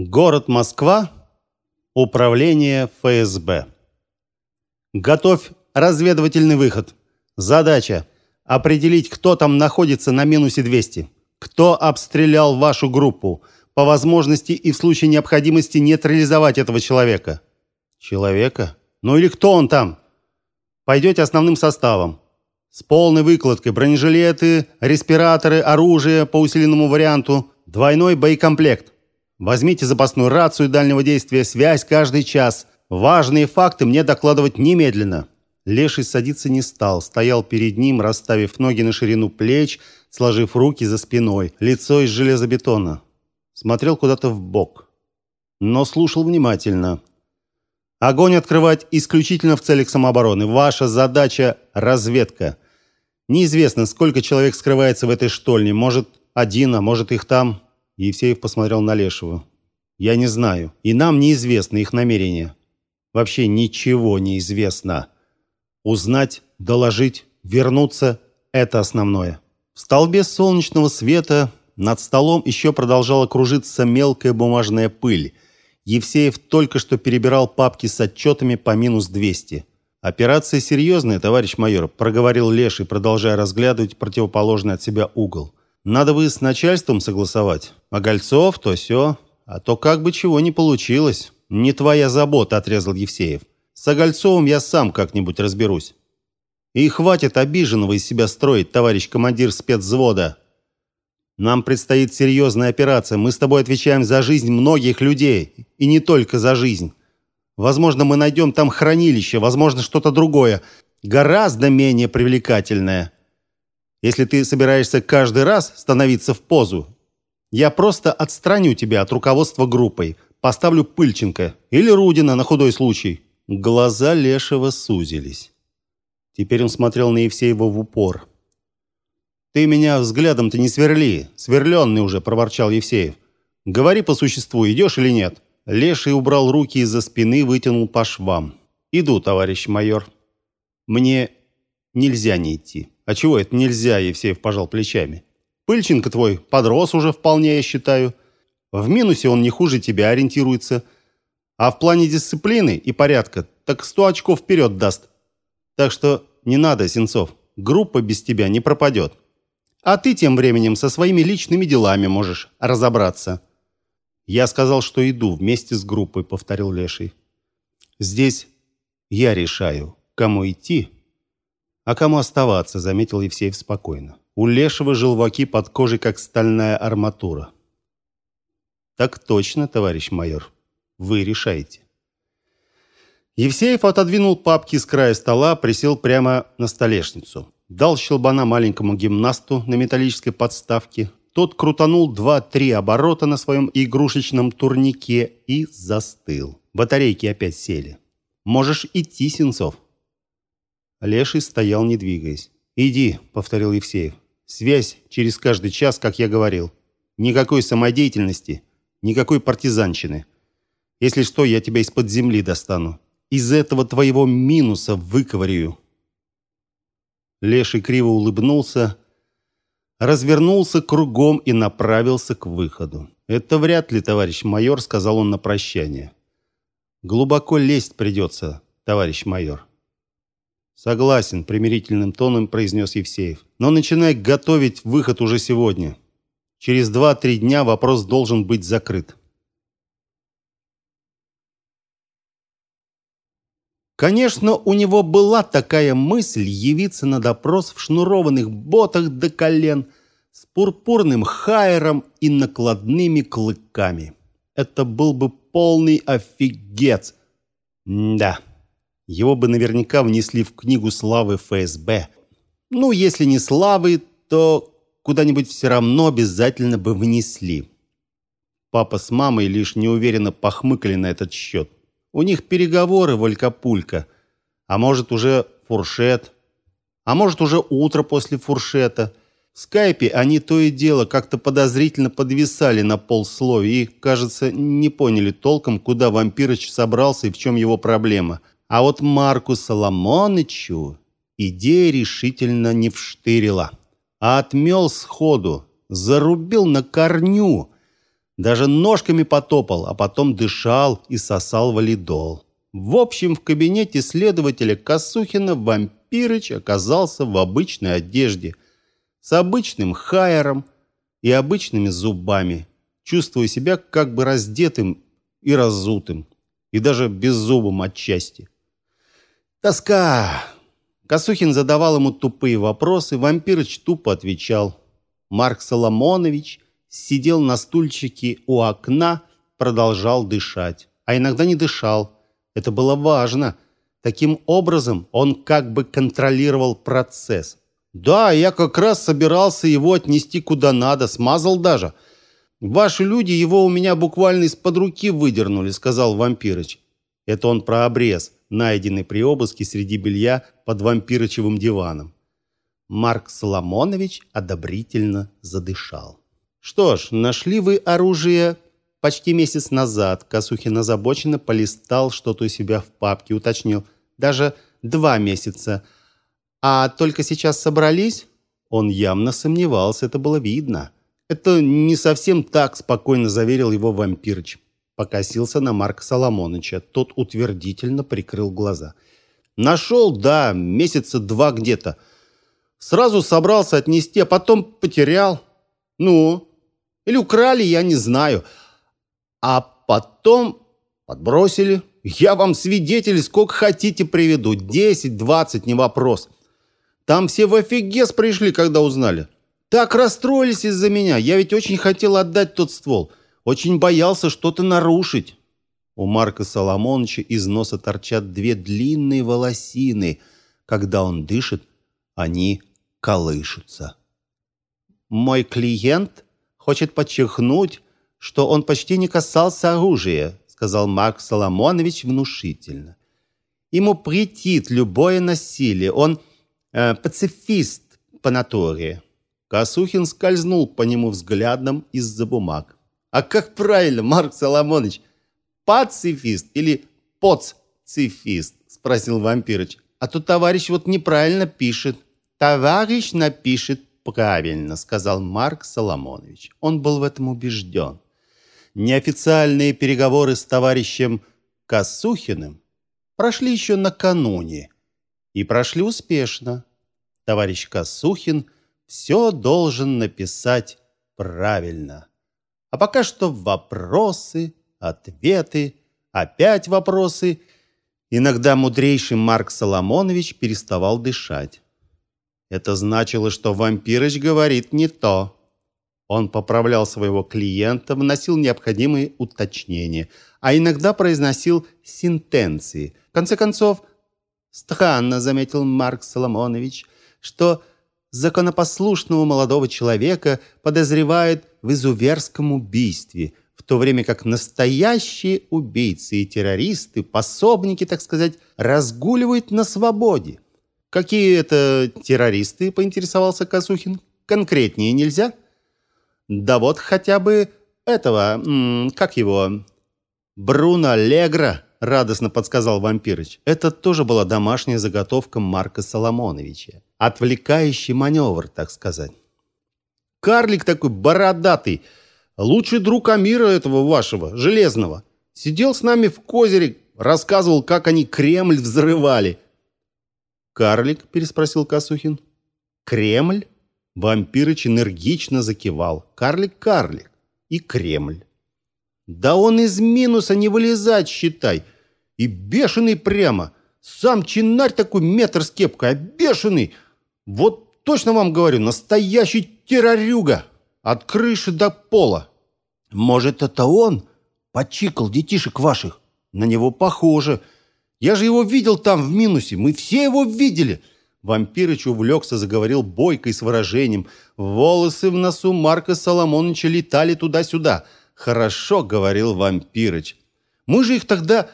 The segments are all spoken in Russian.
Город Москва. Управление ФСБ. Готовь разведывательный выход. Задача определить, кто там находится на минусе 200. Кто обстрелял вашу группу? По возможности и в случае необходимости нейтрализовать этого человека. Человека? Ну или кто он там? Пойдете основным составом. С полной выкладкой бронежилеты, респираторы, оружие по усиленному варианту, двойной боекомплект. Возьмите запасную рацию дальнего действия, связь каждый час. Важные факты мне докладывать немедленно. Леший садиться не стал, стоял перед ним, расставив ноги на ширину плеч, сложив руки за спиной, лицо из железобетона. Смотрел куда-то в бок, но слушал внимательно. Огонь открывать исключительно в целях самообороны. Ваша задача разведка. Неизвестно, сколько человек скрывается в этой штольне. Может, один, а может их там. Евсеев посмотрел на Лешего. Я не знаю, и нам неизвестны их намерения. Вообще ничего не известно. Узнать, доложить, вернуться это основное. В столбе солнечного света над столом еще продолжала кружиться мелкая бумажная пыль. Евсеев только что перебирал папки с отчетами по минус 200. «Операция серьезная, товарищ майор», – проговорил Леший, продолжая разглядывать противоположный от себя угол. «Надо бы с начальством согласовать. А Гольцов, то все. А то как бы чего не получилось. Не твоя забота», – отрезал Евсеев. «С Огольцовым я сам как-нибудь разберусь». «И хватит обиженного из себя строить, товарищ командир спецвзвода. Нам предстоит серьезная операция. Мы с тобой отвечаем за жизнь многих людей. И не только за жизнь. Возможно, мы найдем там хранилище, возможно, что-то другое, гораздо менее привлекательное. Если ты собираешься каждый раз становиться в позу, я просто отстраню тебя от руководства группой, поставлю Пыльченко или Рудина на худой случай». Глаза Лешего сузились. Теперь он смотрел на Евсеева в упор. «Ты меня взглядом-то не сверли, сверленный уже», – проворчал Евсеев. «Говори по существу, идешь или нет?» Леший убрал руки из-за спины, вытянул по швам. «Иду, товарищ майор». «Мне нельзя не идти». «А чего это нельзя?» – Евсеев пожал плечами. «Пыльченко твой подрос уже вполне, я считаю. В минусе он не хуже тебя ориентируется. А в плане дисциплины и порядка так сто очков вперед даст. Так что не надо, Сенцов, группа без тебя не пропадет». А ты тем временем со своими личными делами можешь разобраться. Я сказал, что иду вместе с группой, повторил Леший. Здесь я решаю, кому идти, а кому оставаться, заметил Евсеев спокойно. У Лешего желваки под кожей как стальная арматура. Так точно, товарищ майор. Вы решаете. Евсеев отодвинул папки с края стола, присел прямо на столешницу дал щелбана маленькому гимнасту на металлической подставке. Тот крутанул два-три оборота на своем игрушечном турнике и застыл. Батарейки опять сели. «Можешь идти, Сенцов». Леший стоял, не двигаясь. «Иди», — повторил Евсеев. «Связь через каждый час, как я говорил. Никакой самодеятельности, никакой партизанщины. Если что, я тебя из-под земли достану. Из этого твоего минуса выковырю». Леший криво улыбнулся, развернулся кругом и направился к выходу. «Это вряд ли, товарищ майор», — сказал он на прощание. «Глубоко лезть придется, товарищ майор». «Согласен», — примирительным тоном произнес Евсеев. «Но начинай готовить выход уже сегодня. Через два-три дня вопрос должен быть закрыт». Конечно, у него была такая мысль явиться на допрос в шнурованных ботах до колен, с пурпурным хайером и накладными клыками. Это был бы полный офигец. да, его бы наверняка внесли в книгу славы ФСБ. Ну, если не славы, то куда-нибудь все равно обязательно бы внесли. Папа с мамой лишь неуверенно похмыкали на этот счет. У них переговоры, Валькапулька. А может, уже фуршет. А может, уже утро после фуршета. В скайпе они то и дело как-то подозрительно подвисали на полсловия и, кажется, не поняли толком, куда вампирыч собрался и в чем его проблема. А вот Марку Соломонычу идея решительно не вштырила. А отмел сходу, зарубил на корню – Даже ножками потопал, а потом дышал и сосал валидол. В общем, в кабинете следователя Косухина вампирыч оказался в обычной одежде, с обычным хайером и обычными зубами, чувствуя себя как бы раздетым и разутым, и даже беззубым отчасти. Тоска! Косухин задавал ему тупые вопросы, вампирыч тупо отвечал. Марк Соломонович сидел на стульчике у окна, продолжал дышать. А иногда не дышал. Это было важно. Таким образом он как бы контролировал процесс. «Да, я как раз собирался его отнести куда надо, смазал даже. Ваши люди его у меня буквально из-под руки выдернули», — сказал вампирыч. Это он про обрез найденный при обыске среди белья под вампирочевым диваном. Марк Соломонович одобрительно задышал. «Что ж, нашли вы оружие почти месяц назад». Косухин озабоченно полистал что-то у себя в папке, уточнил. «Даже два месяца. А только сейчас собрались?» Он явно сомневался, это было видно. «Это не совсем так», — спокойно заверил его вампирыч. Покосился на Марка Соломоновича. Тот утвердительно прикрыл глаза. «Нашел, да, месяца два где-то. Сразу собрался отнести, а потом потерял. Ну, или украли, я не знаю. А потом подбросили. Я вам свидетелей сколько хотите приведу. Десять, двадцать, не вопрос. Там все в офигез пришли, когда узнали. Так расстроились из-за меня. Я ведь очень хотел отдать тот ствол. Очень боялся что-то нарушить. У Марка Соломоновича из носа торчат две длинные волосины. Когда он дышит, они колышутся. Мой клиент хочет подчеркнуть, что он почти не касался оружия, сказал Марк Соломонович внушительно. Ему претит любое насилие. Он э, пацифист по натуре. Косухин скользнул по нему взглядом из-за бумаг. А как правильно, Марк Соломонович? Пацифист или поцифист? Спросил вампирыч. А то товарищ вот неправильно пишет. Товарищ напишет правильно, сказал Марк Соломонович. Он был в этом убежден. Неофициальные переговоры с товарищем Косухиным прошли еще накануне и прошли успешно. Товарищ Косухин все должен написать правильно. А пока что вопросы, ответы, опять вопросы. Иногда мудрейший Марк Соломонович переставал дышать. Это значило, что вампирыч говорит не то. Он поправлял своего клиента, вносил необходимые уточнения, а иногда произносил сентенции. В конце концов, странно, заметил Марк Соломонович, что законопослушного молодого человека подозревают в изуверском убийстве, в то время как настоящие убийцы и террористы, пособники, так сказать, разгуливают на свободе. Какие это террористы, поинтересовался Казухин. Конкретнее нельзя? Да вот хотя бы этого, как его, Бруно Легра, радостно подсказал вампирыч. Это тоже была домашняя заготовка Марка Соломоновича. Отвлекающий маневр, так сказать. Карлик такой бородатый, лучший друг Амира этого вашего, железного. Сидел с нами в козере, рассказывал, как они Кремль взрывали. Карлик переспросил Касухин. Кремль? Вампирыч энергично закивал. Карлик, карлик. И Кремль. Да он из минуса не вылезать, считай. И бешеный прямо. Сам чинарь такой метр с кепкой, а бешеный. Вот точно вам говорю, настоящий террорюга. От крыши до пола. Может, это он почикал детишек ваших? На него похоже. Я же его видел там в минусе. Мы все его видели. Вампирыч увлекся, заговорил бойко и с выражением. Волосы в носу Марка Соломоновича летали туда-сюда. «Хорошо», — говорил вампирыч. «Мы же их тогда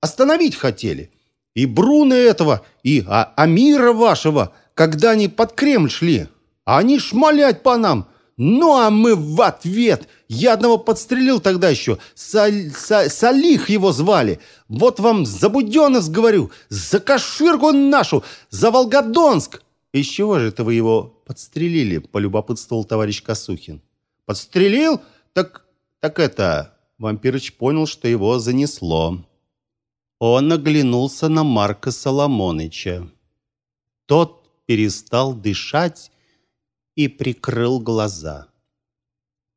остановить хотели. И Бруно этого, и а, Амира вашего, когда они под Кремль шли. А они шмалять по нам. Ну, а мы в ответ. Я одного подстрелил тогда еще. Саль, са, Салих его звали. Вот вам за Буденновск говорю. За Каширку нашу. За Волгодонск. Из чего же это вы его подстрелили? Полюбопытствовал товарищ Косухин. Подстрелил? Так Так это, вампирыч понял, что его занесло. Он оглянулся на Марка Соломоныча. Тот перестал дышать и прикрыл глаза.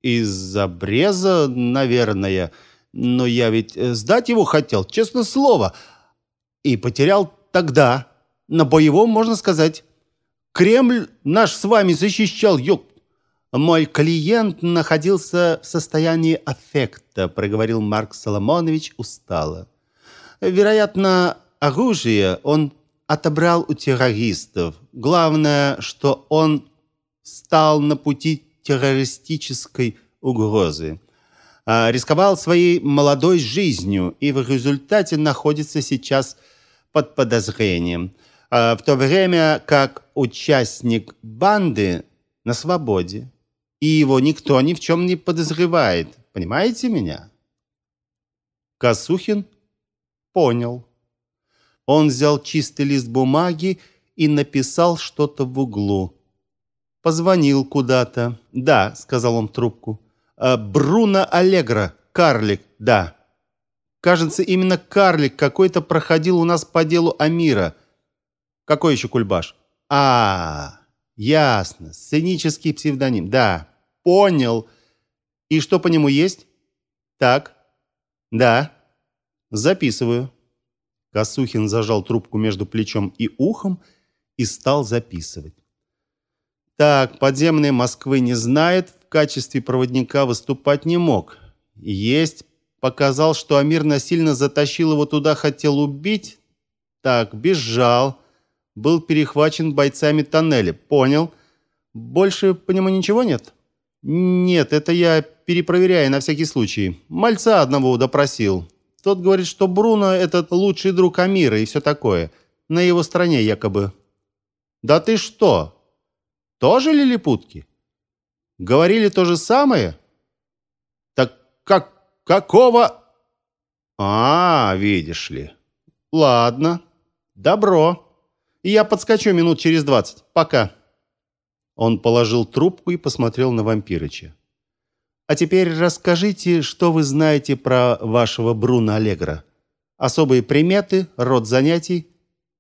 Из-за бреза, наверное, но я ведь э, сдать его хотел, честное слово, и потерял тогда, на боевом, можно сказать. Кремль наш с вами защищал, ёк. Мой клиент находился в состоянии аффекта, проговорил Марк Соломонович устало. Вероятно, оружие он отобрал у террористов. Главное, что он стал на пути террористической угрозы. А, рисковал своей молодой жизнью и в результате находится сейчас под подозрением. А, в то время как участник банды на свободе. И его никто ни в чем не подозревает. Понимаете меня? Косухин понял. Он взял чистый лист бумаги и написал что-то в углу. Позвонил куда-то. «Да», — сказал он в трубку. «Э, «Бруно Аллегро, карлик, да». Кажется, именно карлик какой-то проходил у нас по делу Амира. Какой еще кульбаш? А, ясно. Сценический псевдоним. Да, понял. И что по нему есть? Так. Да. Записываю. Косухин зажал трубку между плечом и ухом и стал записывать. Так, подземные Москвы не знает, в качестве проводника выступать не мог. Есть, показал, что Амир насильно затащил его туда, хотел убить. Так, бежал, был перехвачен бойцами тоннеля. Понял. Больше по нему ничего нет? Нет, это я перепроверяю на всякий случай. Мальца одного допросил. Тот говорит, что Бруно этот лучший друг Амира и все такое. На его стороне якобы. Да ты что? Тоже лилипутки? Говорили то же самое? Так как какого? А, видишь ли. Ладно. Добро. Я подскочу минут через двадцать. Пока. Он положил трубку и посмотрел на вампирыча. А теперь расскажите, что вы знаете про вашего Бруно Аллегро. Особые приметы, род занятий,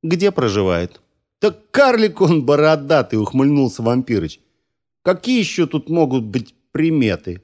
где проживает? Так карлик он бородатый, ухмыльнулся вампирыч. Какие еще тут могут быть приметы?